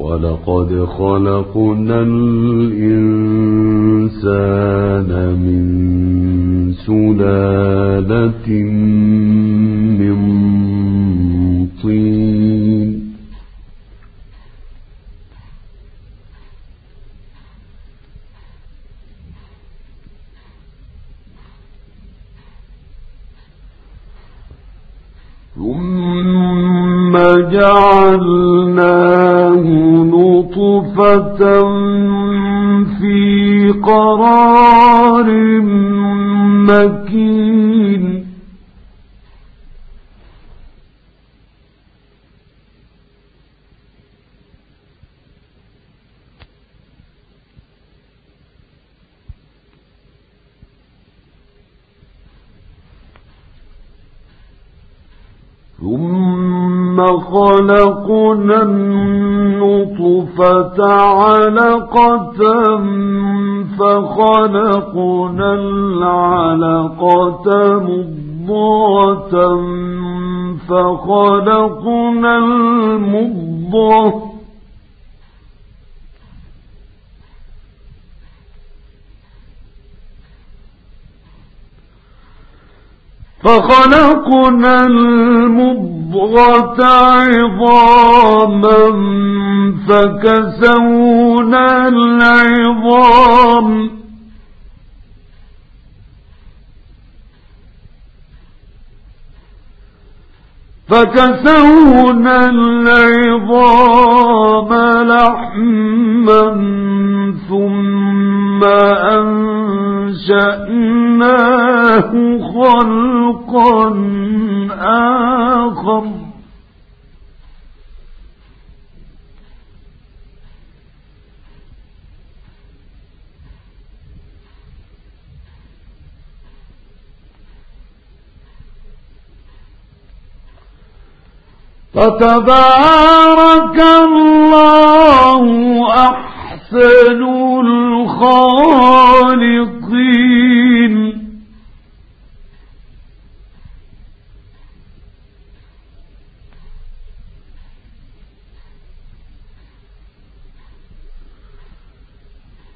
ولقد خلقنا الإنسان من سلالة من طين ثم جعلناه نطفة في قرار مكين. ثم خلقنا النطفة علقة فخلقنا العلقة مضغة فخلقنا المضغة فخلقنا المضغة عظاما فكسونا العظام. فكسونا العظام لحما ثم أنشأناه خلقا آخر. فتبارك الله أحسن الخالقين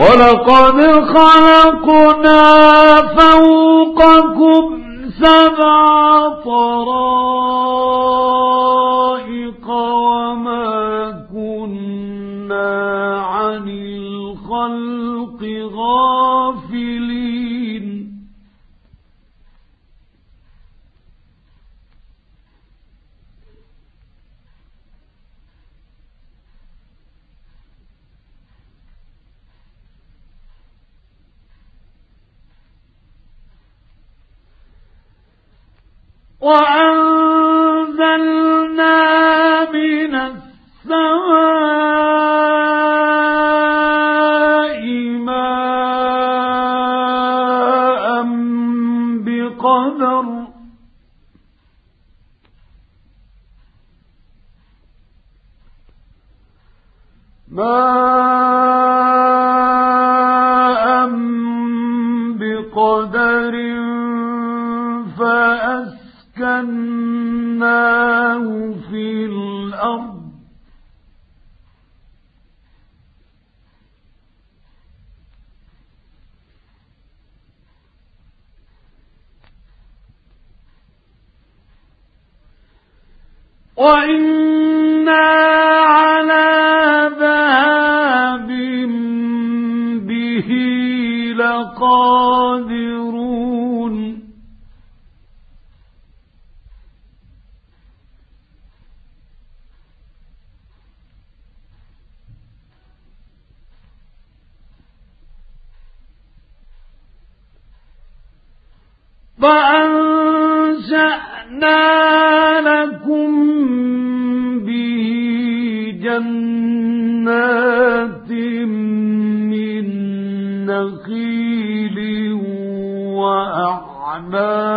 ولقد خلقنا فوقكم سبع طرائق. وأنزلنا وإنا على ذهاب به لقادرون فأنشأنا لكم جنات من نخيل وأعناب.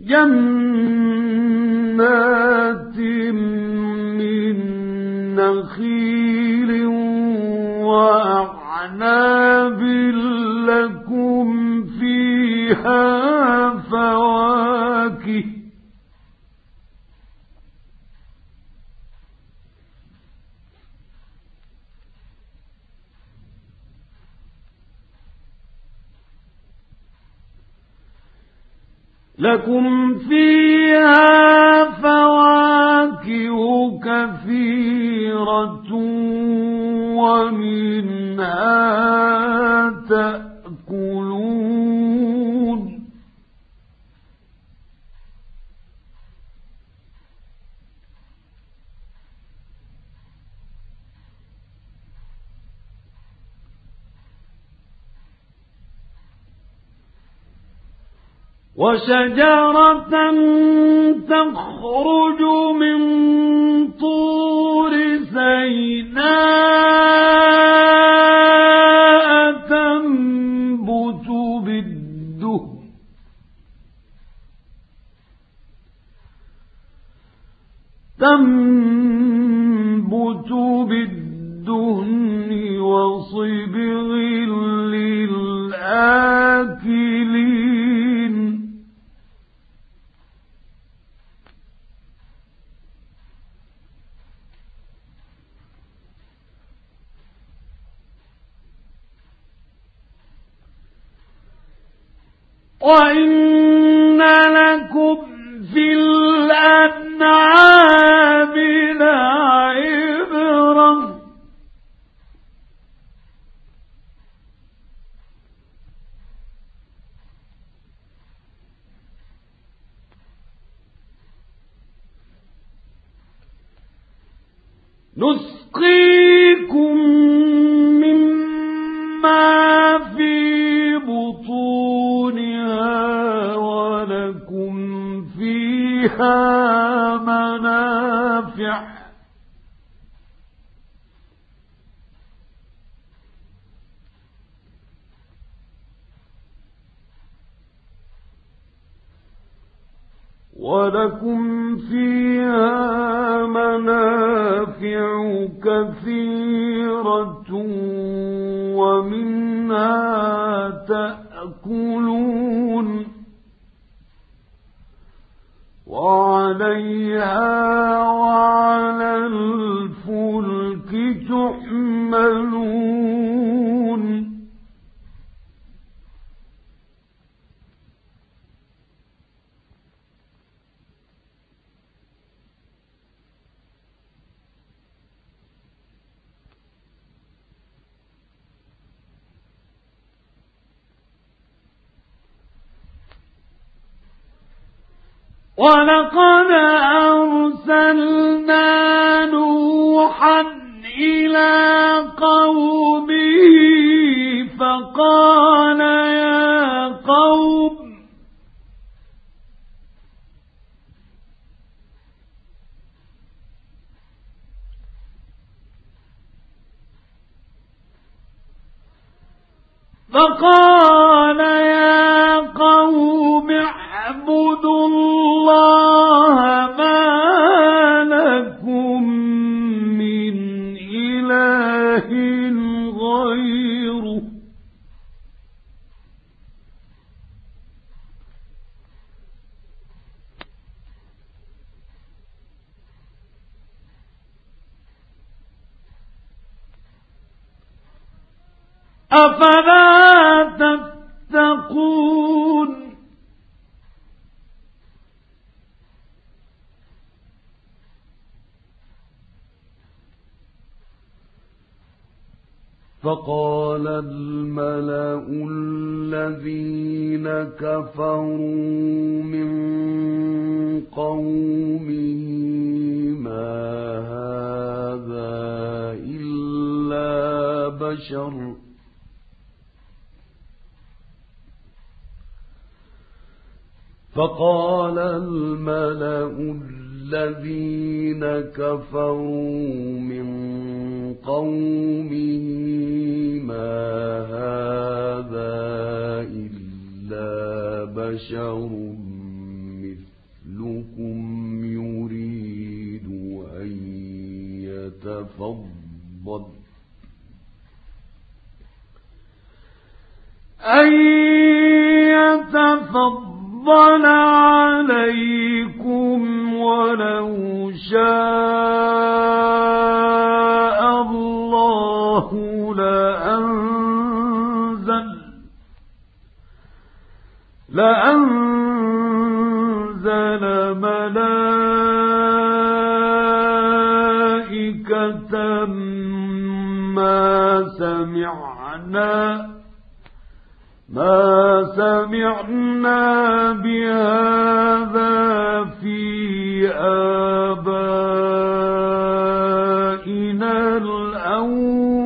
جنات من نخيل وأعناب لكم فيها فواكه لكم فيها فواكه كثيرة ومنها تأكلون. وشجرة تخرج من طور سيناء تنبت بالدهن تنبت وإن لكم في الأنعام لعبرة نسقيكم فيها منافع. ولكم فيها منافع كثيرة ومنها تأكلون وعليها وعلى الفلك تحملون ولقد أرسلنا نوحا إلى قومه فقال يا قوم فقال أفلا تتقون؟ فقال الملأ الذين كفروا من قومه ما هذا إلا بشر؟ فقال الملأ الذين كفروا من قومه ما هذا إلا بشر مثلكم يريد أن يتفضل أن يتفضل فضل عليكم ولو شاء الله لأنزل لأنزل ملائكة ما سمعنا ما سمعنا بهذا في آبائنا الأولين.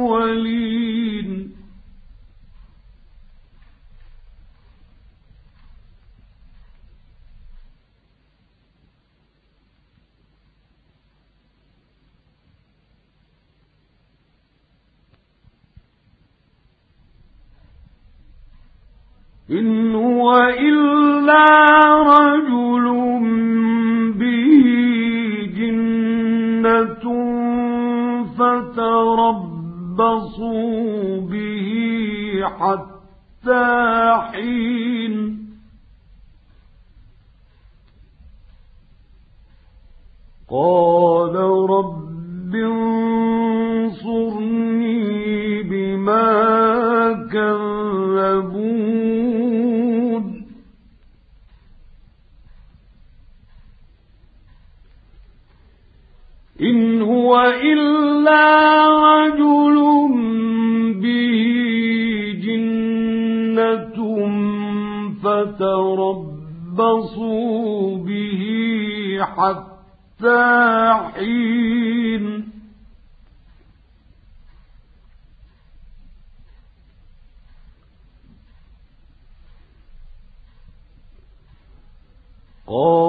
إن هو إلا فتربصوا به حتى حين قال رب انصرني بما كذبون إن هو إلا رجل فتربصوا به حتى حين. قال